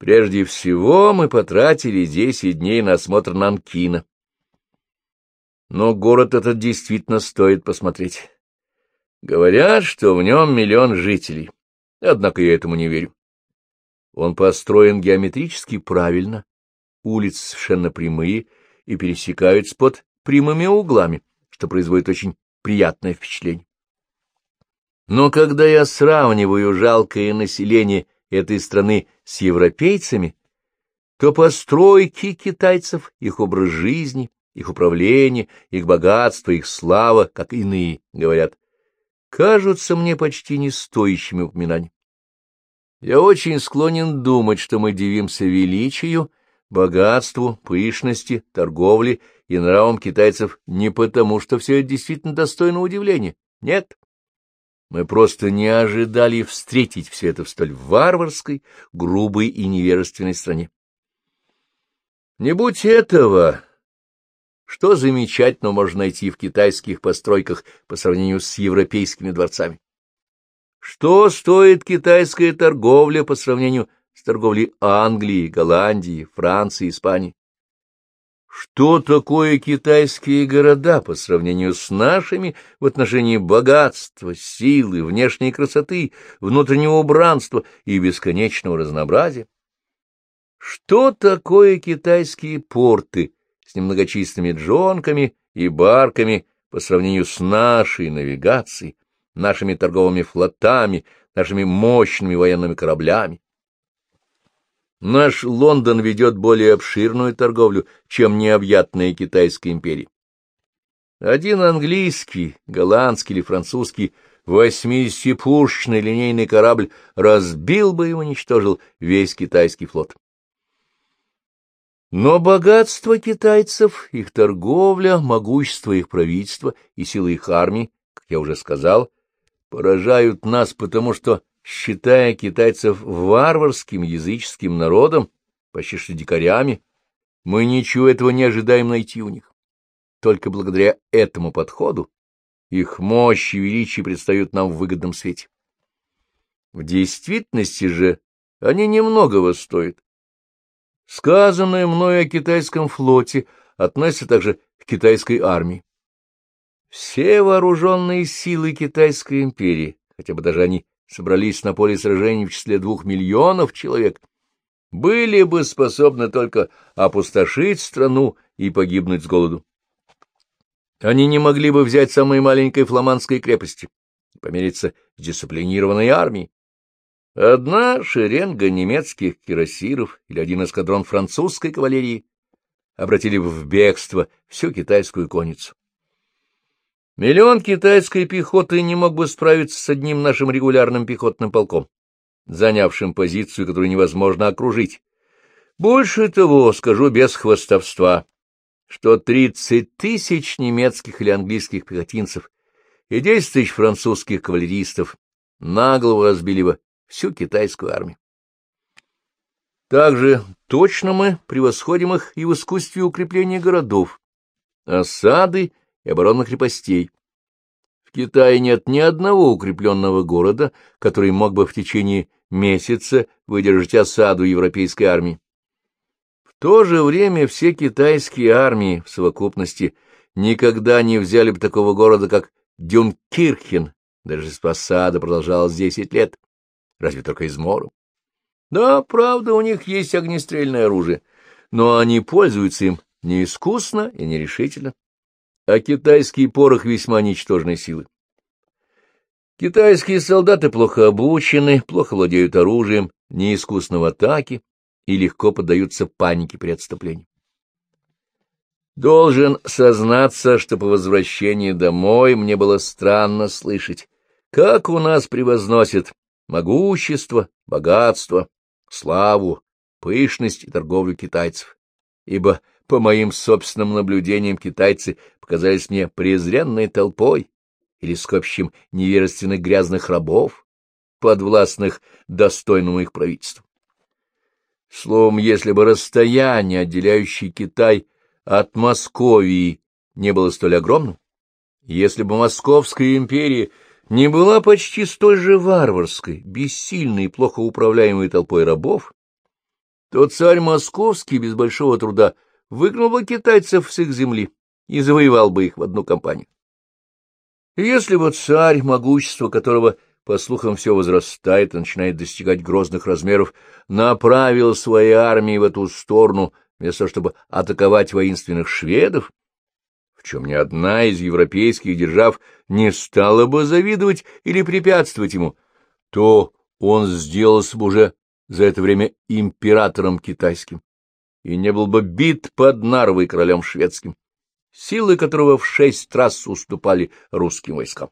Прежде всего мы потратили десять дней на осмотр Нанкина. Но город этот действительно стоит посмотреть. Говорят, что в нем миллион жителей, однако я этому не верю. Он построен геометрически правильно, улицы совершенно прямые и пересекаются под прямыми углами, что производит очень приятное впечатление. Но когда я сравниваю жалкое население этой страны с европейцами, то постройки китайцев, их образ жизни, их управление, их богатство, их слава, как иные говорят, кажутся мне почти не стоящими упоминаний. Я очень склонен думать, что мы дивимся величию, богатству, пышности, торговле и нравам китайцев не потому, что все это действительно достойно удивления. Нет. Мы просто не ожидали встретить все это в столь варварской, грубой и невежественной стране. Не будь этого, что замечательно можно найти в китайских постройках по сравнению с европейскими дворцами? Что стоит китайская торговля по сравнению с торговлей Англии, Голландии, Франции, Испании? Что такое китайские города по сравнению с нашими в отношении богатства, силы, внешней красоты, внутреннего убранства и бесконечного разнообразия? Что такое китайские порты с немногочисленными джонками и барками по сравнению с нашей навигацией, нашими торговыми флотами, нашими мощными военными кораблями. Наш Лондон ведет более обширную торговлю, чем необъятная Китайская империя. Один английский, голландский или французский восьмидесятипушечный линейный корабль разбил бы и уничтожил весь китайский флот. Но богатство китайцев, их торговля, могущество их правительства и силы их армии, как я уже сказал, поражают нас, потому что, считая китайцев варварским языческим народом, почти что дикарями, мы ничего этого не ожидаем найти у них. Только благодаря этому подходу их мощь и величие предстают нам в выгодном свете. В действительности же они немногого стоят Сказанное мною о китайском флоте относится также к китайской армии. Все вооруженные силы Китайской империи, хотя бы даже они собрались на поле сражений в числе двух миллионов человек, были бы способны только опустошить страну и погибнуть с голоду. Они не могли бы взять самой маленькой фламандской крепости, помериться с дисциплинированной армией, Одна шеренга немецких кирасиров или один эскадрон французской кавалерии обратили в бегство всю китайскую конницу. Миллион китайской пехоты не мог бы справиться с одним нашим регулярным пехотным полком, занявшим позицию, которую невозможно окружить. Больше того, скажу без хвостовства, что тридцать тысяч немецких или английских пехотинцев и десять тысяч французских кавалеристов нагло разбили бы всю китайскую армию. Также точно мы превосходим их и в искусстве укрепления городов, осады и оборонных крепостей. В Китае нет ни одного укрепленного города, который мог бы в течение месяца выдержать осаду европейской армии. В то же время все китайские армии в совокупности никогда не взяли бы такого города, как Дюнкирхен, даже если осада продолжалась десять лет разве только измором. Да, правда, у них есть огнестрельное оружие, но они пользуются им неискусно и нерешительно, а китайский порох весьма ничтожной силы. Китайские солдаты плохо обучены, плохо владеют оружием, неискусны в атаке и легко поддаются панике при отступлении. Должен сознаться, что по возвращении домой мне было странно слышать, как у нас превозносят могущество, богатство, славу, пышность и торговлю китайцев, ибо, по моим собственным наблюдениям, китайцы показались мне презренной толпой или скопищем невежественных грязных рабов, подвластных достойному их правительству. Словом, если бы расстояние, отделяющее Китай от Московии, не было столь огромным, если бы Московская империя не была почти столь же варварской, бессильной и плохо управляемой толпой рабов, то царь московский без большого труда выгнал бы китайцев с их земли и завоевал бы их в одну компанию. если бы царь, могущество которого, по слухам, все возрастает и начинает достигать грозных размеров, направил свои армии в эту сторону, вместо чтобы атаковать воинственных шведов, в чем ни одна из европейских держав не стала бы завидовать или препятствовать ему, то он сделался бы уже за это время императором китайским и не был бы бит под Нарвой королем шведским, силы которого в шесть раз уступали русским войскам.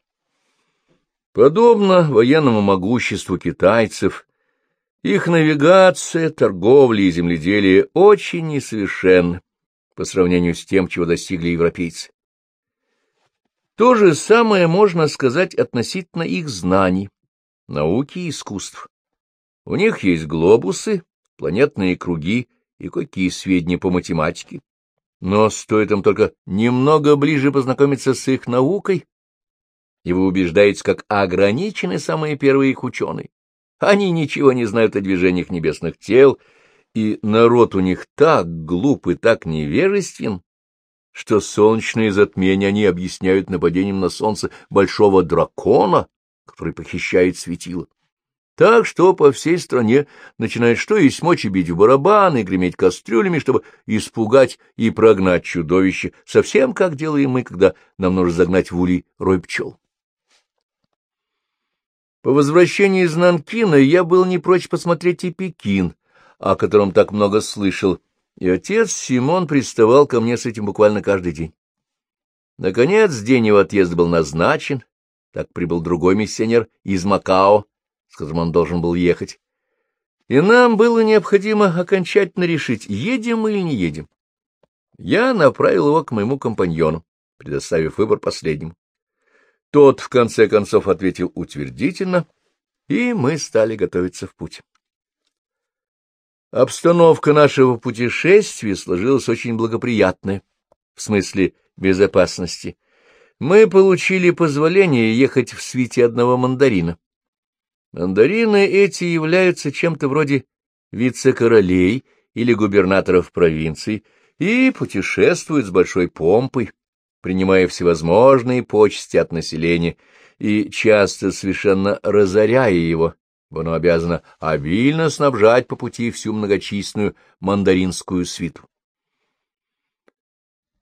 Подобно военному могуществу китайцев, их навигация, торговля и земледелие очень несовершенны по сравнению с тем, чего достигли европейцы. То же самое можно сказать относительно их знаний, науки и искусств. У них есть глобусы, планетные круги и какие сведения по математике. Но стоит им только немного ближе познакомиться с их наукой, и вы убеждаетесь, как ограничены самые первые их ученые. Они ничего не знают о движениях небесных тел, и народ у них так глуп и так невежествен, что солнечные затмения они объясняют нападением на солнце большого дракона, который похищает светило. Так что по всей стране начинает что есть мочи бить в барабаны, греметь кастрюлями, чтобы испугать и прогнать чудовище, совсем как делаем мы, когда нам нужно загнать в улей рой пчел. По возвращении из Нанкина я был не прочь посмотреть и Пекин, о котором так много слышал, и отец Симон приставал ко мне с этим буквально каждый день. Наконец, день его отъезда был назначен, так прибыл другой миссионер из Макао, с которым он должен был ехать. И нам было необходимо окончательно решить, едем мы или не едем. Я направил его к моему компаньону, предоставив выбор последнему. Тот, в конце концов, ответил утвердительно, и мы стали готовиться в путь. Обстановка нашего путешествия сложилась очень благоприятная, в смысле безопасности. Мы получили позволение ехать в свите одного мандарина. Мандарины эти являются чем-то вроде вице-королей или губернаторов провинций и путешествуют с большой помпой, принимая всевозможные почести от населения и часто совершенно разоряя его, оно обязано обильно снабжать по пути всю многочисленную мандаринскую свиту.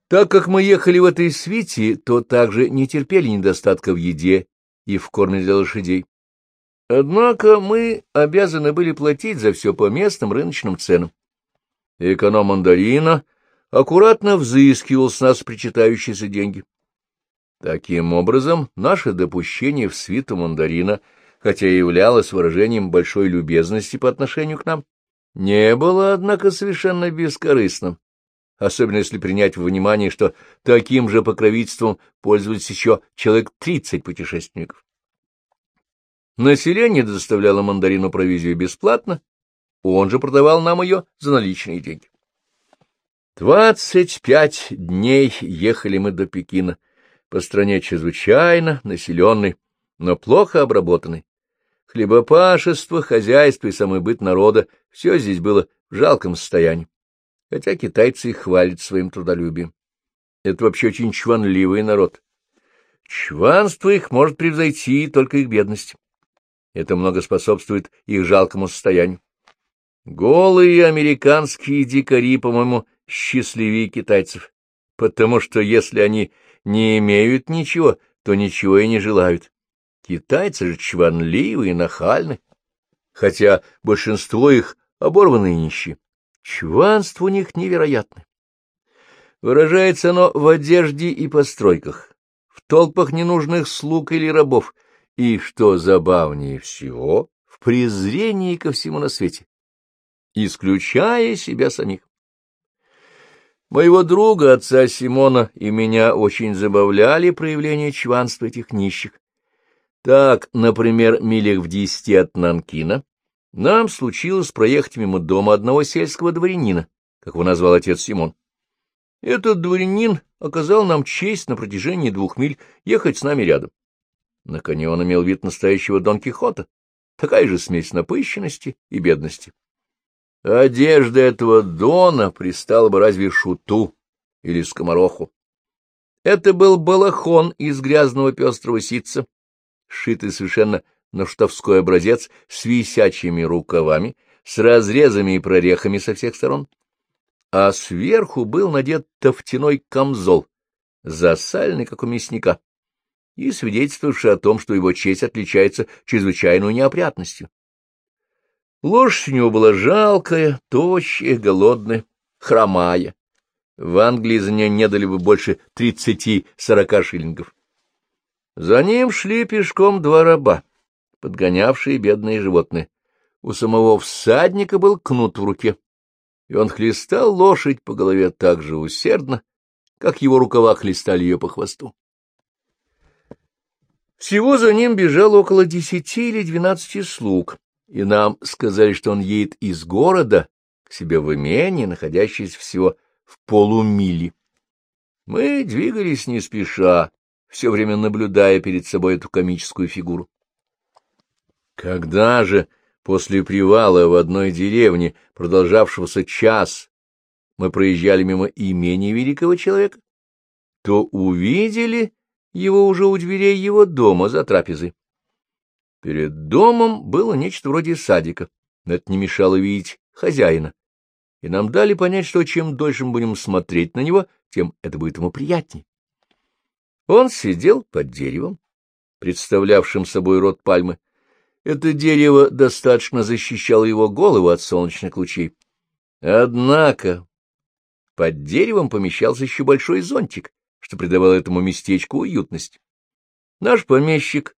Так как мы ехали в этой свите, то также не терпели недостатка в еде и в корме для лошадей. Однако мы обязаны были платить за все по местным рыночным ценам. Эконом мандарина аккуратно взыскивал с нас причитающиеся деньги. Таким образом, наше допущение в свиту мандарина, хотя и являлось выражением большой любезности по отношению к нам, не было, однако, совершенно бескорыстным, особенно если принять во внимание, что таким же покровительством пользовались еще человек тридцать путешественников. Население доставляло мандарину провизию бесплатно, он же продавал нам ее за наличные деньги. Двадцать пять дней ехали мы до Пекина, по стране чрезвычайно населенной, но плохо обработанной. Хлебопашество, хозяйство и самый быт народа — все здесь было в жалком состоянии, хотя китайцы их хвалят своим трудолюбием. Это вообще очень чванливый народ. Чванство их может превзойти только их бедность. Это много способствует их жалкому состоянию. Голые американские дикари, по-моему, счастливее китайцев, потому что если они не имеют ничего, то ничего и не желают. Китайцы же чванливы и нахальны, хотя большинство их оборваны и нищие. Чванство у них невероятное. Выражается оно в одежде и постройках, в толпах ненужных слуг или рабов — и, что забавнее всего, в презрении ко всему на свете, исключая себя самих. Моего друга, отца Симона, и меня очень забавляли проявления чванства этих нищих. Так, например, милях в десяти от Нанкина нам случилось проехать мимо дома одного сельского дворянина, как его назвал отец Симон. Этот дворянин оказал нам честь на протяжении двух миль ехать с нами рядом. На коне он имел вид настоящего Дон Кихота, такая же смесь напыщенности и бедности. Одежда этого Дона пристала бы разве шуту или скомороху. Это был балахон из грязного пестрого ситца, сшитый совершенно на штовской образец с висячими рукавами, с разрезами и прорехами со всех сторон, а сверху был надет тофтяной камзол, засальный, как у мясника, и свидетельствовавший о том, что его честь отличается чрезвычайной неопрятностью. Лошадь у него была жалкая, тощая, голодная, хромая. В Англии за нее не дали бы больше тридцати-сорока шиллингов. За ним шли пешком два раба, подгонявшие бедные животные. У самого всадника был кнут в руке, и он хлестал лошадь по голове так же усердно, как его рукава хлестали ее по хвосту. Всего за ним бежало около десяти или двенадцати слуг, и нам сказали, что он едет из города к себе в имение, находящееся всего в полумиле. Мы двигались не спеша, все время наблюдая перед собой эту комическую фигуру. Когда же после привала в одной деревне, продолжавшегося час, мы проезжали мимо имени великого человека, то увидели его уже у дверей его дома за трапезой. Перед домом было нечто вроде садика, но это не мешало видеть хозяина, и нам дали понять, что чем дольше мы будем смотреть на него, тем это будет ему приятнее. Он сидел под деревом, представлявшим собой рот пальмы. Это дерево достаточно защищало его голову от солнечных лучей. Однако под деревом помещался еще большой зонтик, что придавало этому местечку уютность. Наш помещик,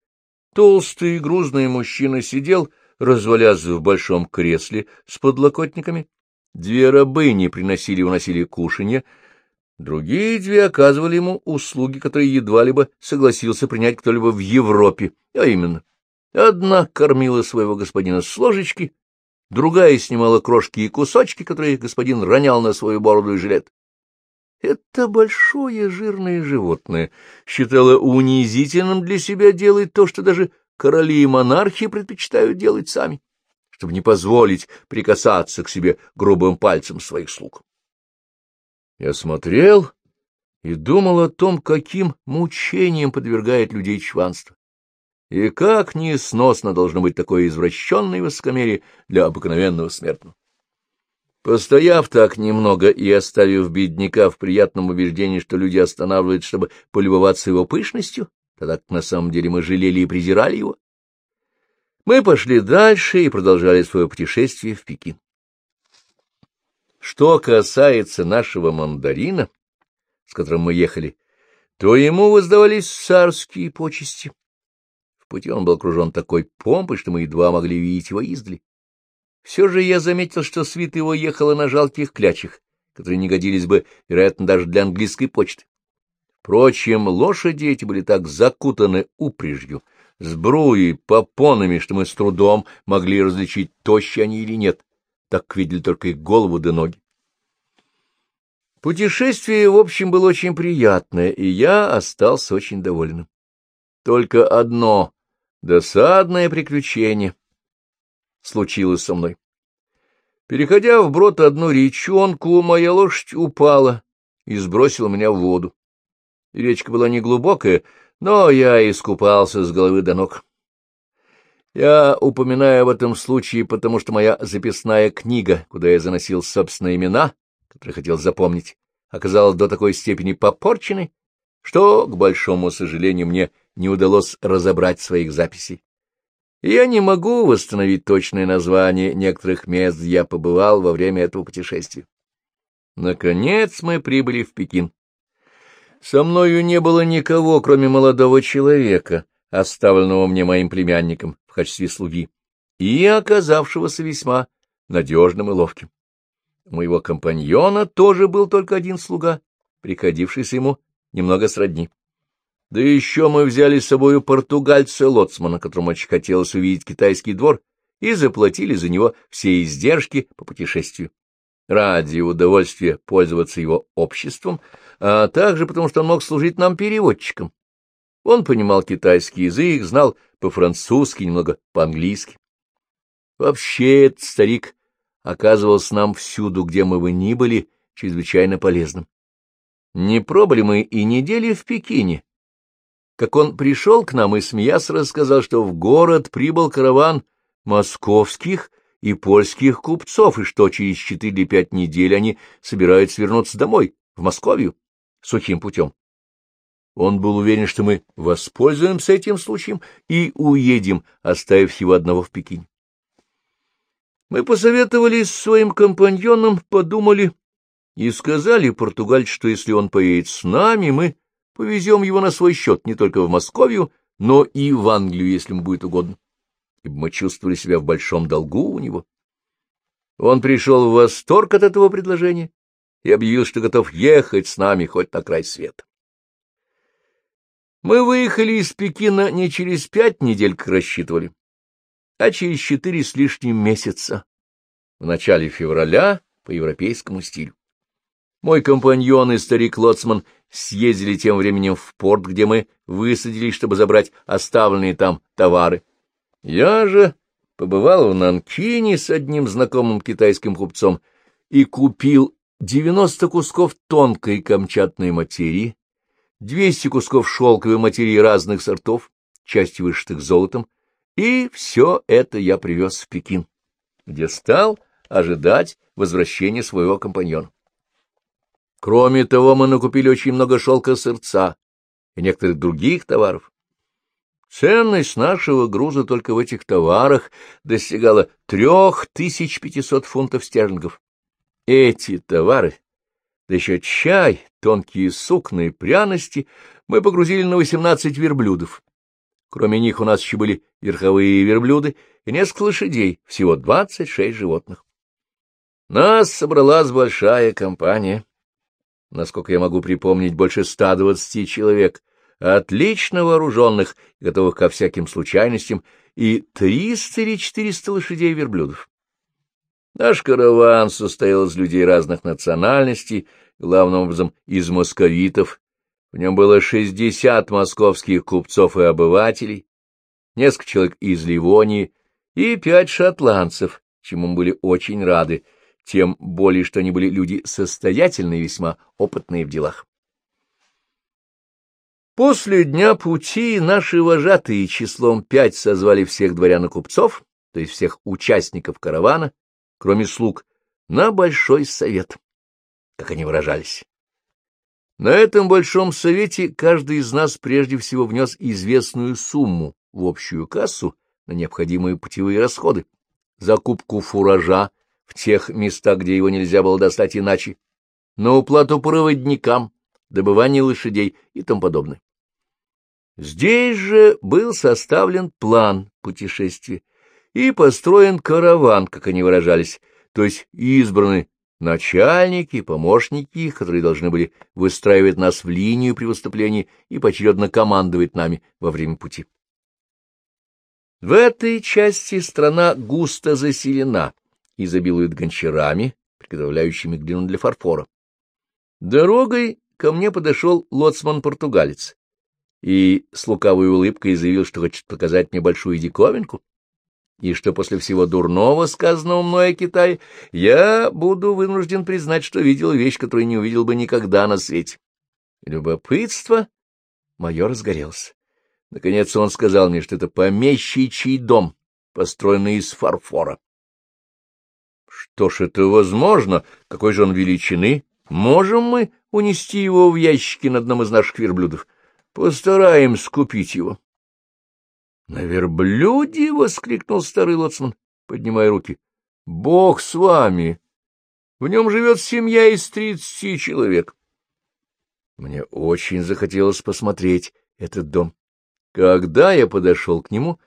толстый и грузный мужчина, сидел, развалясь в большом кресле с подлокотниками. Две рабыни приносили и уносили кушанье, другие две оказывали ему услуги, которые едва ли бы согласился принять кто-либо в Европе, а именно, одна кормила своего господина с ложечки, другая снимала крошки и кусочки, которые господин ронял на свою бороду и жилет. Это большое жирное животное считало унизительным для себя делать то, что даже короли и монархи предпочитают делать сами, чтобы не позволить прикасаться к себе грубым пальцем своих слуг. Я смотрел и думал о том, каким мучением подвергает людей чванство, и как несносно должно быть такое извращенное высокомерие для обыкновенного смертного. Постояв так немного и оставив бедняка в приятном убеждении, что люди останавливают, чтобы полюбоваться его пышностью, тогда на самом деле мы жалели и презирали его, мы пошли дальше и продолжали свое путешествие в Пекин. Что касается нашего мандарина, с которым мы ехали, то ему воздавались царские почести. В пути он был окружен такой помпой, что мы едва могли видеть его издали. Все же я заметил, что свита его ехала на жалких клячах, которые не годились бы, вероятно, даже для английской почты. Впрочем, лошади эти были так закутаны упряжью, сбруей, попонами, что мы с трудом могли различить, тощие они или нет, так видели только их голову да ноги. Путешествие, в общем, было очень приятное, и я остался очень доволен. Только одно досадное приключение случилось со мной. Переходя вброд одну речонку, моя лошадь упала и сбросила меня в воду. Речка была неглубокая, но я искупался с головы до ног. Я упоминаю об этом случае, потому что моя записная книга, куда я заносил собственные имена, которые хотел запомнить, оказалась до такой степени попорченной, что, к большому сожалению, мне не удалось разобрать своих записей. Я не могу восстановить точное название некоторых мест, где я побывал во время этого путешествия. Наконец мы прибыли в Пекин. Со мною не было никого, кроме молодого человека, оставленного мне моим племянником в качестве слуги, и оказавшегося весьма надежным и ловким. У моего компаньона тоже был только один слуга, приходившийся ему немного сродни. Да еще мы взяли с собою португальца-лоцмана, которому очень хотелось увидеть китайский двор, и заплатили за него все издержки по путешествию. Ради удовольствия пользоваться его обществом, а также потому, что он мог служить нам переводчиком. Он понимал китайский язык, знал по-французски, немного по-английски. Вообще этот старик оказывался нам всюду, где мы бы ни были, чрезвычайно полезным. Не пробыли мы и недели в Пекине. Как он пришел к нам и, смеясь, рассказал, что в город прибыл караван московских и польских купцов, и что через четыре или пять недель они собираются вернуться домой, в Московию, сухим путем. Он был уверен, что мы воспользуемся этим случаем и уедем, оставив его одного в Пекине. Мы посоветовались с своим компаньоном, подумали и сказали португальцу, что если он поедет с нами, мы повезем его на свой счет не только в Московию, но и в Англию, если ему будет угодно, ибо мы чувствовали себя в большом долгу у него. Он пришел в восторг от этого предложения и объявил, что готов ехать с нами хоть на край света. Мы выехали из Пекина не через пять недель, как рассчитывали, а через четыре с лишним месяца, в начале февраля по европейскому стилю. Мой компаньон и старик Лоцман съездили тем временем в порт, где мы высадились, чтобы забрать оставленные там товары. Я же побывал в Нанкине с одним знакомым китайским купцом и купил 90 кусков тонкой камчатной материи, 200 кусков шелковой материи разных сортов, часть вышитых золотом, и все это я привез в Пекин, где стал ожидать возвращения своего компаньона. Кроме того, мы накупили очень много шелка сырца и некоторых других товаров. Ценность нашего груза только в этих товарах достигала трех тысяч пятисот фунтов стерлингов. Эти товары, да еще чай, тонкие сукна и пряности, мы погрузили на восемнадцать верблюдов. Кроме них у нас еще были верховые верблюды и несколько лошадей, всего двадцать шесть животных. Нас собралась большая компания. Насколько я могу припомнить, больше ста двадцати человек, отлично вооруженных, готовых ко всяким случайностям, и триста или четыреста лошадей и верблюдов. Наш караван состоял из людей разных национальностей, главным образом из московитов, в нем было шестьдесят московских купцов и обывателей, несколько человек из Ливонии и пять шотландцев, чему мы были очень рады, тем более, что они были люди состоятельные и весьма опытные в делах. После дня пути наши вожатые числом пять созвали всех дворян и купцов, то есть всех участников каравана, кроме слуг, на большой совет, как они выражались. На этом большом совете каждый из нас прежде всего внес известную сумму в общую кассу на необходимые путевые расходы, закупку фуража в тех местах, где его нельзя было достать иначе, на уплату проводникам, добывание лошадей и тому подобное. Здесь же был составлен план путешествия и построен караван, как они выражались, то есть избраны начальники, помощники которые должны были выстраивать нас в линию при выступлении и поочередно командовать нами во время пути. В этой части страна густо заселена, изобилует гончарами, приготовляющими глину для фарфора. Дорогой ко мне подошел лоцман-португалец и с лукавой улыбкой заявил, что хочет показать мне большую диковинку и что после всего дурного, сказанного мной о Китае, я буду вынужден признать, что видел вещь, которую не увидел бы никогда на свете. Любопытство мое разгорелось. Наконец он сказал мне, что это помещичий дом, построенный из фарфора. Что ж, это возможно. Какой же он величины? Можем мы унести его в ящике на одном из наших верблюдов? Постараемся купить его. — На верблюде! — воскликнул старый лоцман, поднимая руки. — Бог с вами! В нем живет семья из тридцати человек. Мне очень захотелось посмотреть этот дом. Когда я подошел к нему,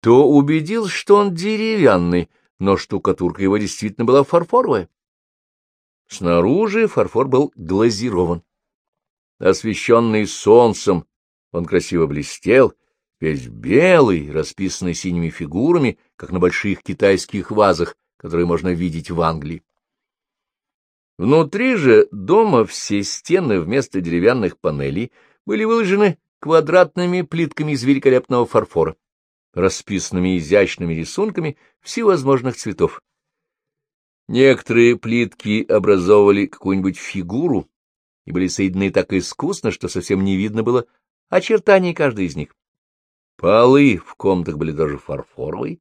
то убедился, что он деревянный, но штукатурка его действительно была фарфоровая. Снаружи фарфор был глазирован. Освещенный солнцем, он красиво блестел, весь белый, расписанный синими фигурами, как на больших китайских вазах, которые можно видеть в Англии. Внутри же дома все стены вместо деревянных панелей были выложены квадратными плитками из великолепного фарфора, расписанными изящными рисунками всевозможных цветов. Некоторые плитки образовывали какую-нибудь фигуру и были соединены так искусно, что совсем не видно было очертаний каждой из них. Полы в комнатах были даже фарфоровые,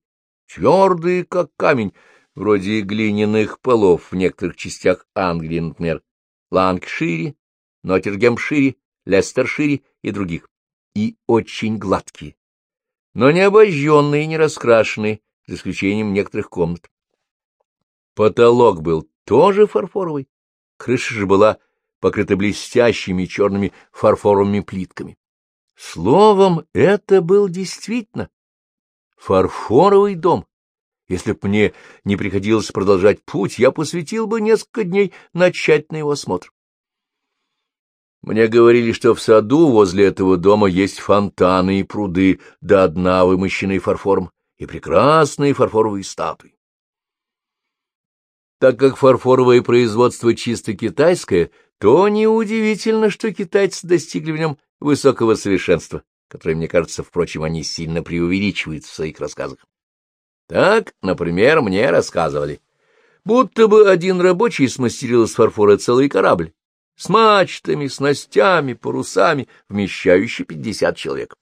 твердые, как камень, вроде глиняных полов в некоторых частях Англии, например, Лангшире, Ноттингемшире, Лестершире и других, и очень гладкие, но не обожженные и не раскрашенные, за исключением некоторых комнат. Потолок был тоже фарфоровый, крыша же была покрыта блестящими черными фарфоровыми плитками. Словом, это был действительно фарфоровый дом. Если б мне не приходилось продолжать путь, я посвятил бы несколько дней на тщательный его осмотр. Мне говорили, что в саду возле этого дома есть фонтаны и пруды, до дна вымощенные фарфором, и прекрасные фарфоровые статуи. Так как фарфоровое производство чисто китайское, то неудивительно, что китайцы достигли в нем высокого совершенства, которое, мне кажется, впрочем, они сильно преувеличивают в своих рассказах. Так, например, мне рассказывали, будто бы один рабочий смастерил из фарфора целый корабль с мачтами, снастями, парусами, вмещающий пятьдесят человек.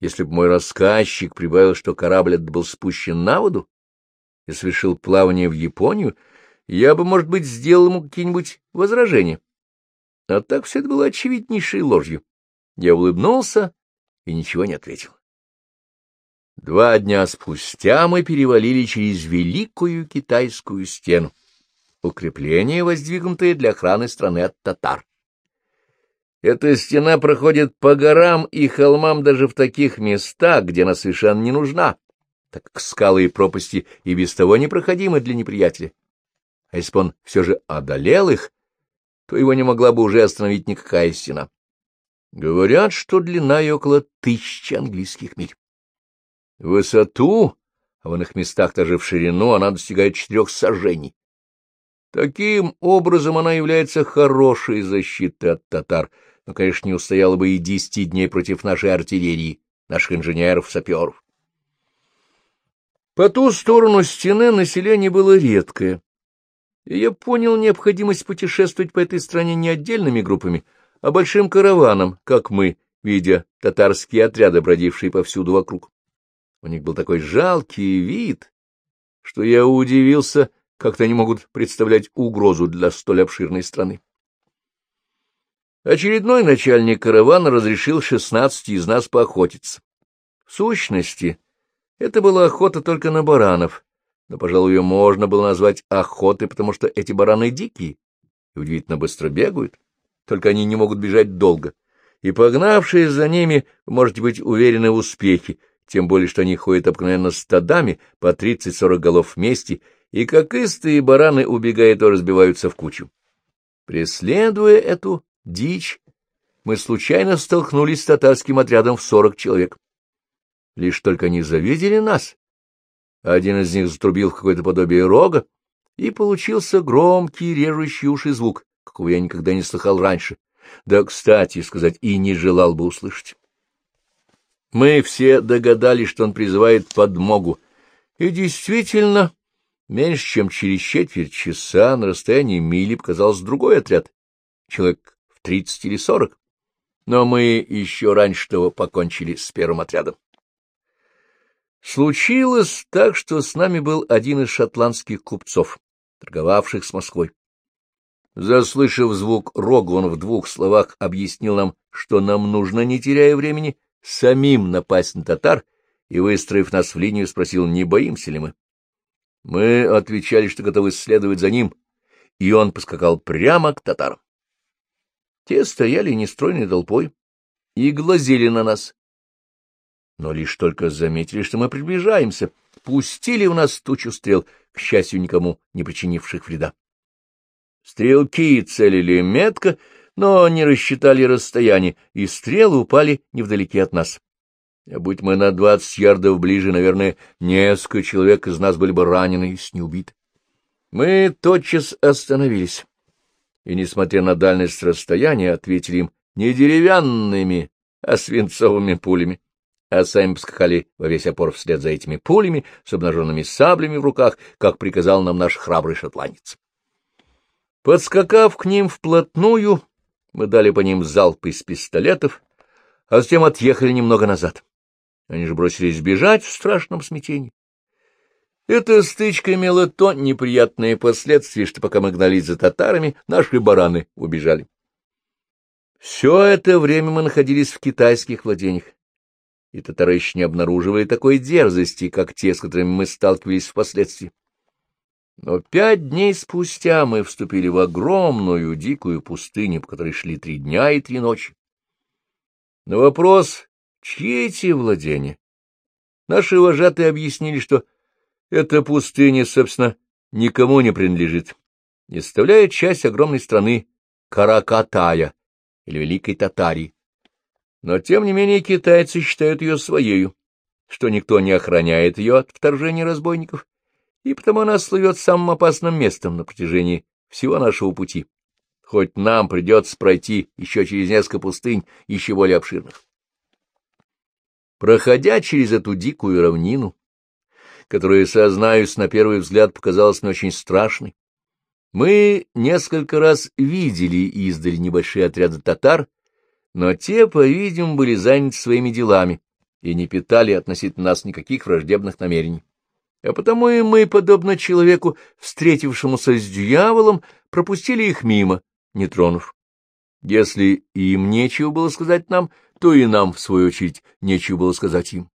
Если бы мой рассказчик прибавил, что корабль этот был спущен на воду и совершил плавание в Японию, я бы, может быть, сделал ему какие-нибудь возражения. А так все это было очевиднейшей ложью. Я улыбнулся и ничего не ответил. Два дня спустя мы перевалили через Великую Китайскую стену, укрепление, воздвигнутое для охраны страны от татар. Эта стена проходит по горам и холмам даже в таких местах, где она совершенно не нужна, так как скалы и пропасти и без того непроходимы для неприятеля. А если бы он все же одолел их, то его не могла бы уже остановить никакая стена. Говорят, что длина ее около тысячи английских миль. Высоту, а в иных местах даже в ширину, она достигает четырех сажений. Таким образом она является хорошей защитой от татар, но, конечно, не устояла бы и десяти дней против нашей артиллерии, наших инженеров-саперов. По ту сторону стены население было редкое, и я понял необходимость путешествовать по этой стране не отдельными группами, а большим караваном, как мы, видя татарские отряды, бродившие повсюду вокруг. У них был такой жалкий вид, что я удивился, как-то они могут представлять угрозу для столь обширной страны. Очередной начальник каравана разрешил шестнадцати из нас поохотиться. В сущности, это была охота только на баранов, но, пожалуй, ее можно было назвать охотой, потому что эти бараны дикие и удивительно быстро бегают, только они не могут бежать долго. И, погнавшись за ними, можете быть уверены в успехе, тем более, что они ходят обыкновенно стадами по тридцать-сорок голов вместе, и как истые бараны, убегая, то разбиваются в кучу. Преследуя эту дичь, мы случайно столкнулись с татарским отрядом в сорок человек. Лишь только они завидели нас, один из них затрубил в какое-то подобие рога, и получился громкий режущий уши звук, какого я никогда не слыхал раньше, да, кстати сказать, и не желал бы услышать. Мы все догадались, что он призывает подмогу, и действительно, меньше чем через четверть часа на расстоянии мили показался другой отряд, человек в тридцать или сорок, но мы еще раньше того покончили с первым отрядом. Случилось так, что с нами был один из шотландских купцов, торговавших с Москвой. Заслышав звук рога, он в двух словах объяснил нам, что нам нужно, не теряя времени, самим напасть на татар, и, выстроив нас в линию, спросил, не боимся ли мы. Мы отвечали, что готовы следовать за ним, и он поскакал прямо к татарам. Те стояли нестройной толпой и глазели на нас, но лишь только заметили, что мы приближаемся, пустили в нас тучу стрел, к счастью, никому не причинивших вреда. Стрелки целили метко, но не рассчитали расстояние, и стрелы упали невдалеке от нас. А будь мы на двадцать ярдов ближе, наверное, несколько человек из нас были бы ранены и с убиты. Мы тотчас остановились, и, несмотря на дальность расстояния, ответили им не деревянными, а свинцовыми пулями. а сами поскакали во весь опор вслед за этими пулями с обнаженными саблями в руках, как приказал нам наш храбрый шотландец. Подскакав к ним вплотную, мы дали по ним залп из пистолетов, а затем отъехали немного назад. Они же бросились бежать в страшном смятении. Эта стычка имела то неприятные последствия, что пока мы гнались за татарами, наши бараны убежали. Все это время мы находились в китайских владениях, и татары еще не обнаруживали такой дерзости, как те, с которыми мы сталкивались впоследствии. Но пять дней спустя мы вступили в огромную дикую пустыню, по которой шли три дня и три ночи. На вопрос, чьи эти владения, наши вожатые объяснили, что эта пустыня, собственно, никому не принадлежит, не составляет часть огромной страны Каракатая или Великой Татарии. Но, тем не менее, китайцы считают ее своею, что никто не охраняет ее от вторжения разбойников, и потому она слывет самым опасным местом на протяжении всего нашего пути, хоть нам придется пройти еще через несколько пустынь, еще более обширных. Проходя через эту дикую равнину, которая, сознаюсь, на первый взгляд показалась мне очень страшной, мы несколько раз видели издали небольшие отряды татар, но те, по-видимому, были заняты своими делами и не питали относительно нас никаких враждебных намерений. А потому и мы, подобно человеку, встретившемуся с дьяволом, пропустили их мимо, не тронув. Если им нечего было сказать нам, то и нам, в свою очередь, нечего было сказать им.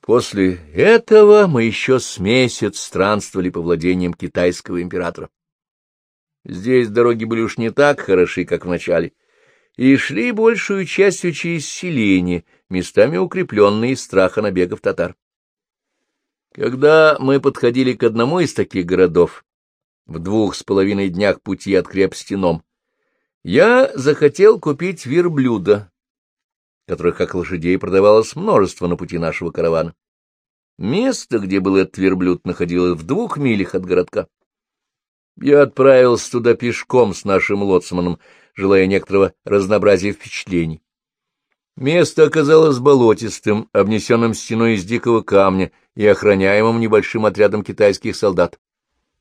После этого мы еще с месяц странствовали по владениям китайского императора. Здесь дороги были уж не так хороши, как в начале, и шли большую частью через селения, местами укрепленные из страха набегов татар. Когда мы подходили к одному из таких городов, в двух с половиной днях пути от крепости Ном, я захотел купить верблюда, которых, как лошадей, продавалось множество на пути нашего каравана. Место, где был этот верблюд, находилось в двух милях от городка. Я отправился туда пешком с нашим лоцманом, желая некоторого разнообразия впечатлений. Место оказалось болотистым, обнесенным стеной из дикого камня и охраняемым небольшим отрядом китайских солдат.